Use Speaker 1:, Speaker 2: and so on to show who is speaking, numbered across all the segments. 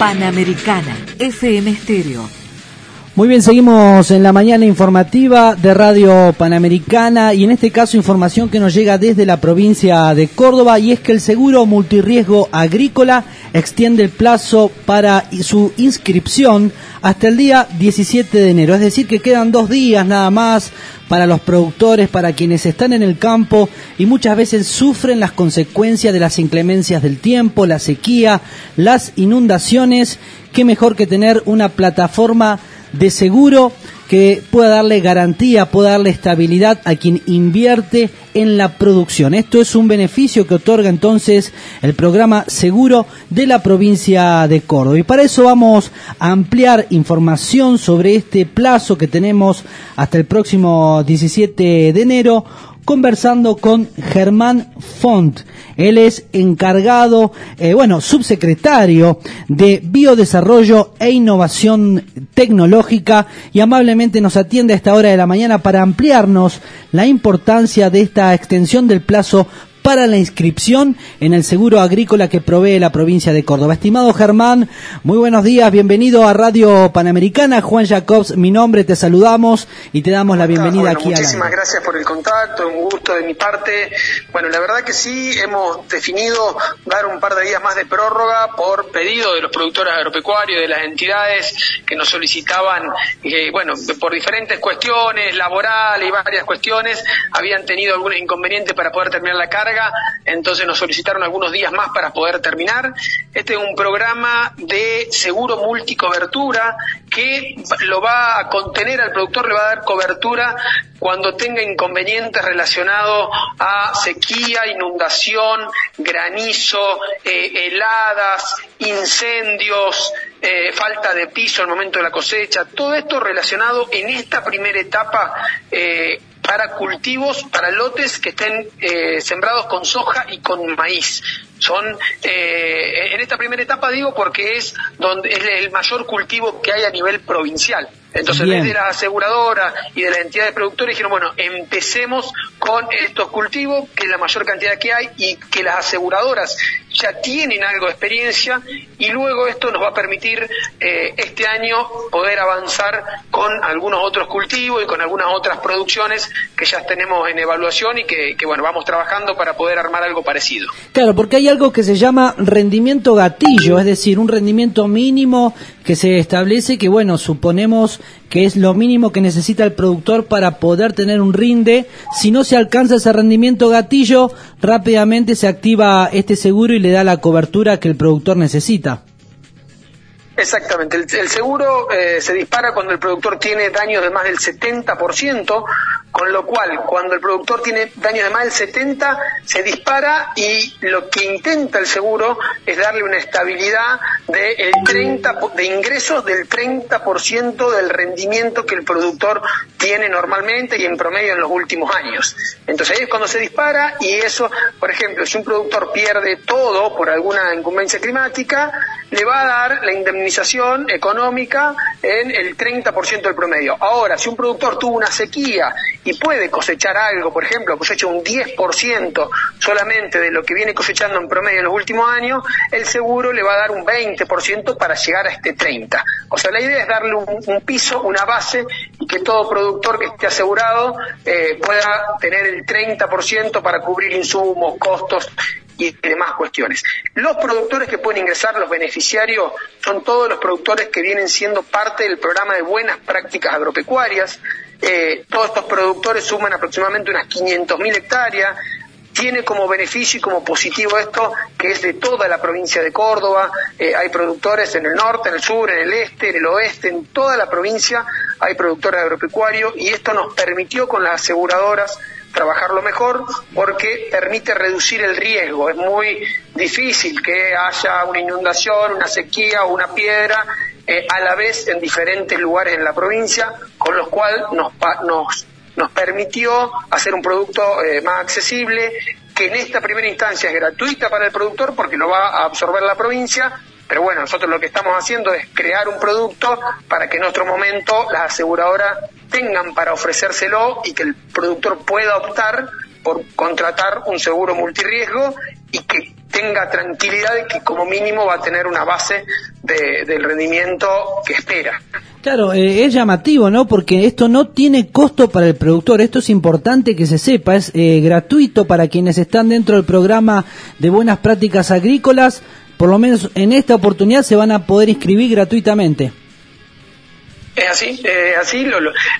Speaker 1: Panamericana, FM Estéreo.
Speaker 2: Muy bien, seguimos en la mañana informativa de Radio Panamericana y en este caso información que nos llega desde la provincia de Córdoba y es que el seguro multirriesgo agrícola extiende el plazo para su inscripción hasta el día 17 de enero, es decir que quedan dos días nada más para los productores, para quienes están en el campo y muchas veces sufren las consecuencias de las inclemencias del tiempo, la sequía, las inundaciones. Qué mejor que tener una plataforma de seguro que pueda darle garantía, pueda darle estabilidad a quien invierte en la producción. Esto es un beneficio que otorga entonces el programa Seguro de la provincia de Córdoba. Y para eso vamos a ampliar información sobre este plazo que tenemos hasta el próximo 17 de enero conversando con Germán Font. Él es encargado, eh, bueno, subsecretario de Biodesarrollo e Innovación Tecnológica y amablemente nos atiende a esta hora de la mañana para ampliarnos la importancia de esta extensión del plazo para la inscripción en el seguro agrícola que provee la provincia de Córdoba. Estimado Germán, muy buenos días, bienvenido a Radio Panamericana. Juan Jacobs, mi nombre, te saludamos y te damos la bienvenida aquí
Speaker 3: a Muchísimas gracias por el contacto, un gusto de mi parte. Bueno, la verdad que sí, hemos definido dar un par de días más de prórroga por pedido de los productores agropecuarios, de las entidades que nos solicitaban, eh, bueno, por diferentes cuestiones, laborales y varias cuestiones, habían tenido algunos inconvenientes para poder terminar la carga entonces nos solicitaron algunos días más para poder terminar. Este es un programa de seguro multicobertura que lo va a contener al productor, le va a dar cobertura cuando tenga inconvenientes relacionados a sequía, inundación, granizo, eh, heladas, incendios, eh, falta de piso al momento de la cosecha, todo esto relacionado en esta primera etapa eh, para cultivos, para lotes que estén eh, sembrados con soja y con maíz. Son eh, en esta primera etapa digo porque es donde es el mayor cultivo que hay a nivel provincial. Entonces, desde la aseguradora y de la entidad de productores dijeron, bueno, empecemos con estos cultivos, que es la mayor cantidad que hay, y que las aseguradoras ya tienen algo de experiencia, y luego esto nos va a permitir eh, este año poder avanzar con algunos otros cultivos y con algunas otras producciones que ya tenemos en evaluación y que, que, bueno, vamos trabajando para poder armar algo parecido.
Speaker 2: Claro, porque hay algo que se llama rendimiento gatillo, es decir, un rendimiento mínimo que se establece que, bueno, suponemos que es lo mínimo que necesita el productor para poder tener un rinde. Si no se alcanza ese rendimiento gatillo, rápidamente se activa este seguro y le da la cobertura que el productor necesita.
Speaker 3: Exactamente, el, seguro eh, se dispara cuando el productor tiene daños de más del 70%, con lo cual cuando el productor tiene daños de más del 70 se dispara y lo que intenta el seguro es darle una estabilidad de el 30 de ingresos del 30% del rendimiento que el productor tiene normalmente y en promedio en los últimos años. Entonces ahí es cuando se dispara y eso, por ejemplo, si un productor pierde todo por alguna incumbencia climática, le va a dar la indemnización económica en el 30% del promedio. Ahora, si un productor tuvo una sequía y puede cosechar algo, por ejemplo, cosecha un 10% solamente de lo que viene cosechando en promedio en los últimos años, el seguro le va a dar un 20% para llegar a este 30%. O sea, la idea es darle un, piso, una base, y que todo productor que esté asegurado eh, pueda tener el 30% para cubrir insumos, costos y demás cuestiones. Los productores que pueden ingresar, los beneficiarios, son todos los productores que vienen siendo parte del programa de buenas prácticas agropecuarias, eh, todos estos productores suman aproximadamente unas 500.000 hectáreas. Tiene como beneficio y como positivo esto que es de toda la provincia de Córdoba. Eh, hay productores en el norte, en el sur, en el este, en el oeste, en toda la provincia hay productores agropecuarios y esto nos permitió con las aseguradoras trabajarlo mejor porque permite reducir el riesgo. Es muy difícil que haya una inundación, una sequía o una piedra eh, a la vez en diferentes lugares en la provincia, con lo cual nos, nos, nos permitió hacer un producto eh, más accesible, que en esta primera instancia es gratuita para el productor porque lo va a absorber la provincia, pero bueno, nosotros lo que estamos haciendo es crear un producto para que en otro momento las aseguradoras tengan para ofrecérselo y que el productor pueda optar por contratar un seguro multirriesgo y que tenga tranquilidad de que como mínimo va a tener una base del rendimiento que espera.
Speaker 2: Claro, eh, es llamativo, ¿no? Porque esto no tiene costo para el productor. Esto es importante que se sepa. Es eh, gratuito para quienes están dentro del programa de buenas prácticas agrícolas. Por lo menos en esta oportunidad se van a poder inscribir gratuitamente.
Speaker 3: Es así, eh, así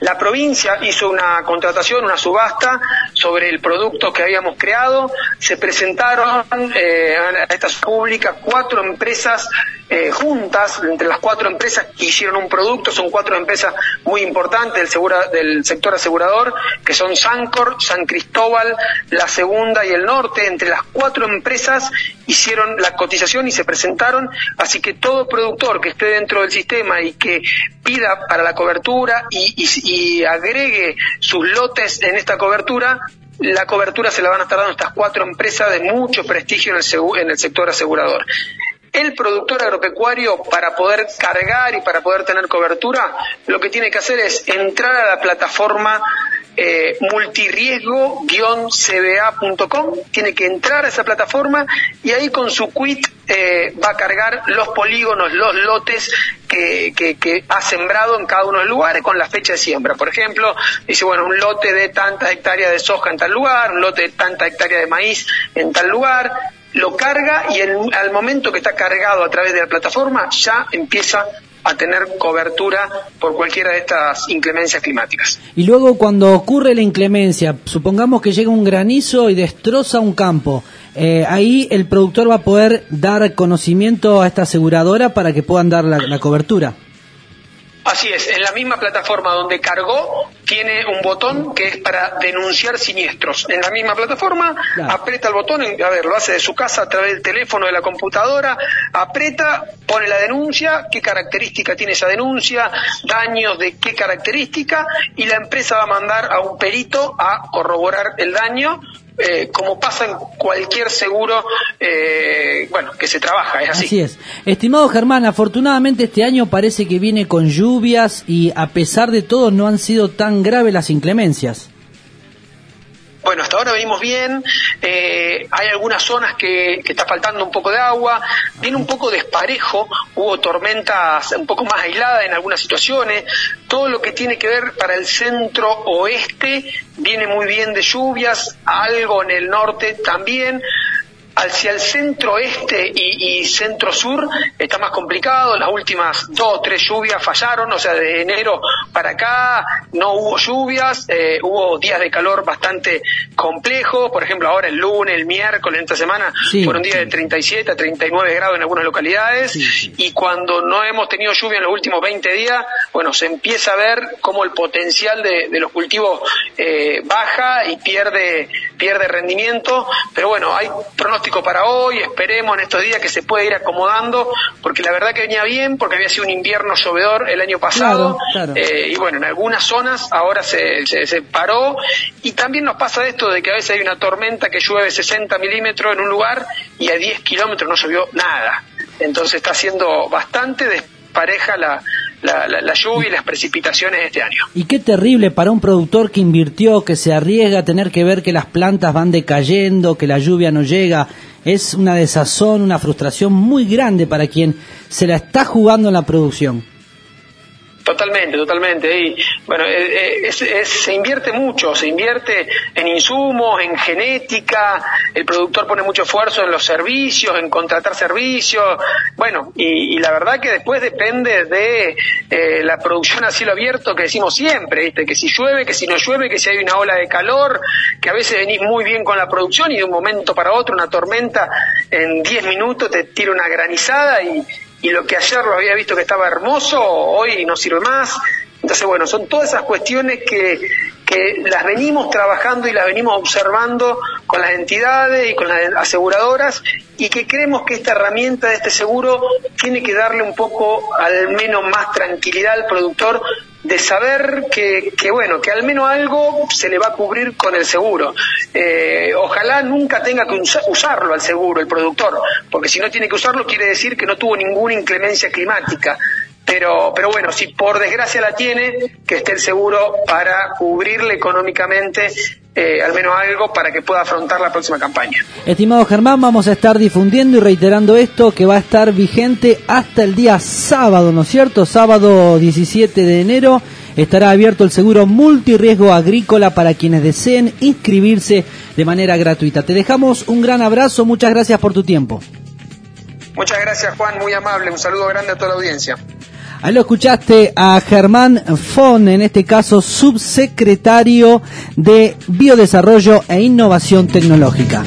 Speaker 3: la provincia hizo una contratación, una subasta sobre el producto que habíamos creado. Se presentaron eh, a estas públicas cuatro empresas eh, juntas, entre las cuatro empresas que hicieron un producto, son cuatro empresas muy importantes del, del sector asegurador, que son Sancor, San Cristóbal, La Segunda y el Norte. Entre las cuatro empresas hicieron la cotización y se presentaron, así que todo productor que esté dentro del sistema y que pida para la cobertura y, agregue sus lotes en esta cobertura, la cobertura se la van a estar dando estas cuatro empresas de mucho prestigio en el, en el sector asegurador. El productor agropecuario, para poder cargar y para poder tener cobertura, lo que tiene que hacer es entrar a la plataforma eh, multiriesgo-cba.com, tiene que entrar a esa plataforma y ahí con su quit eh, va a cargar los polígonos, los lotes que, que, ha sembrado en cada uno de los lugares con la fecha de siembra. Por ejemplo, dice, bueno, un lote de tanta hectárea de soja en tal lugar, un lote de tanta hectárea de maíz en tal lugar, lo carga y al momento que está cargado a través de la plataforma ya empieza a tener cobertura por cualquiera de estas inclemencias climáticas.
Speaker 2: Y luego cuando ocurre la inclemencia, supongamos que llega un granizo y destroza un campo, eh, ahí el productor va a poder dar conocimiento a esta aseguradora para que puedan dar la cobertura.
Speaker 3: Así es, en la misma plataforma donde cargó tiene un botón que es para denunciar siniestros. En la misma plataforma aprieta el botón, a ver, lo hace de su casa a través del teléfono, de la computadora, aprieta, pone la denuncia, qué característica tiene esa denuncia, daños de qué característica y la empresa va a mandar a un perito a corroborar el daño eh, como pasa en cualquier seguro, eh, bueno, que se trabaja, es así.
Speaker 2: Así es. Estimado Germán, afortunadamente este año parece que viene con lluvias y a pesar de todo no han sido tan graves las inclemencias.
Speaker 3: Bueno, hasta ahora venimos bien, eh, hay algunas zonas que, que, está faltando un poco de agua, viene un poco desparejo, hubo tormentas un poco más aisladas en algunas situaciones, todo lo que tiene que ver para el centro oeste viene muy bien de lluvias, algo en el norte también, hacia el centro-este y, centro-sur está más complicado. Las últimas dos o tres lluvias fallaron, o sea, de enero para acá no hubo lluvias, eh, hubo días de calor bastante complejos. Por ejemplo, ahora el lunes, el miércoles, en esta semana, fueron días de 37 a 39 grados en algunas localidades. Y cuando no hemos tenido lluvia en los últimos 20 días, bueno, se empieza a ver cómo el potencial de, los cultivos eh, baja y pierde, pierde rendimiento. Pero bueno, hay pronósticos para hoy, esperemos en estos días que se pueda ir acomodando, porque la verdad que venía bien, porque había sido un invierno llovedor el año pasado, eh, y bueno, en algunas zonas ahora se, se, paró, y también nos pasa esto de que a veces hay una tormenta que llueve 60 milímetros en un lugar y a 10 kilómetros no llovió nada. Entonces está siendo bastante despareja la, la, lluvia y las precipitaciones este año.
Speaker 2: Y qué terrible para un productor que invirtió, que se arriesga a tener que ver que las plantas van decayendo, que la lluvia no llega. Es una desazón, una frustración muy grande para quien se la está jugando en la producción.
Speaker 3: Totalmente, totalmente. Y bueno, eh, eh, se invierte mucho, se invierte en insumos, en genética, el productor pone mucho esfuerzo en los servicios, en contratar servicios, bueno, y, la verdad que después depende de eh, la producción a cielo abierto que decimos siempre, ¿viste? que si llueve, que si no llueve, que si hay una ola de calor, que a veces venís muy bien con la producción y de un momento para otro una tormenta en 10 minutos te tira una granizada y y lo que ayer lo había visto que estaba hermoso, hoy no sirve más. Entonces, bueno, son todas esas cuestiones que, que las venimos trabajando y las venimos observando con las entidades y con las aseguradoras y que creemos que esta herramienta de este seguro tiene que darle un poco al menos más tranquilidad al productor de saber que, que, bueno, que al menos algo se le va a cubrir con el seguro. Eh, ojalá nunca tenga que usarlo al seguro el productor, porque si no tiene que usarlo quiere decir que no tuvo ninguna inclemencia climática. Pero, pero bueno, si por desgracia la tiene, que esté el seguro para cubrirle económicamente eh, al menos algo para que pueda afrontar la próxima campaña.
Speaker 2: Estimado Germán, vamos a estar difundiendo y reiterando esto que va a estar vigente hasta el día sábado, ¿no es cierto? Sábado 17 de enero estará abierto el seguro multirriesgo agrícola para quienes deseen inscribirse de manera gratuita. Te dejamos un gran abrazo, muchas gracias por tu tiempo.
Speaker 3: Muchas gracias Juan, muy amable, un saludo grande a toda la audiencia.
Speaker 2: Ahí lo escuchaste a Germán Fon, en este caso subsecretario de Biodesarrollo e Innovación Tecnológica.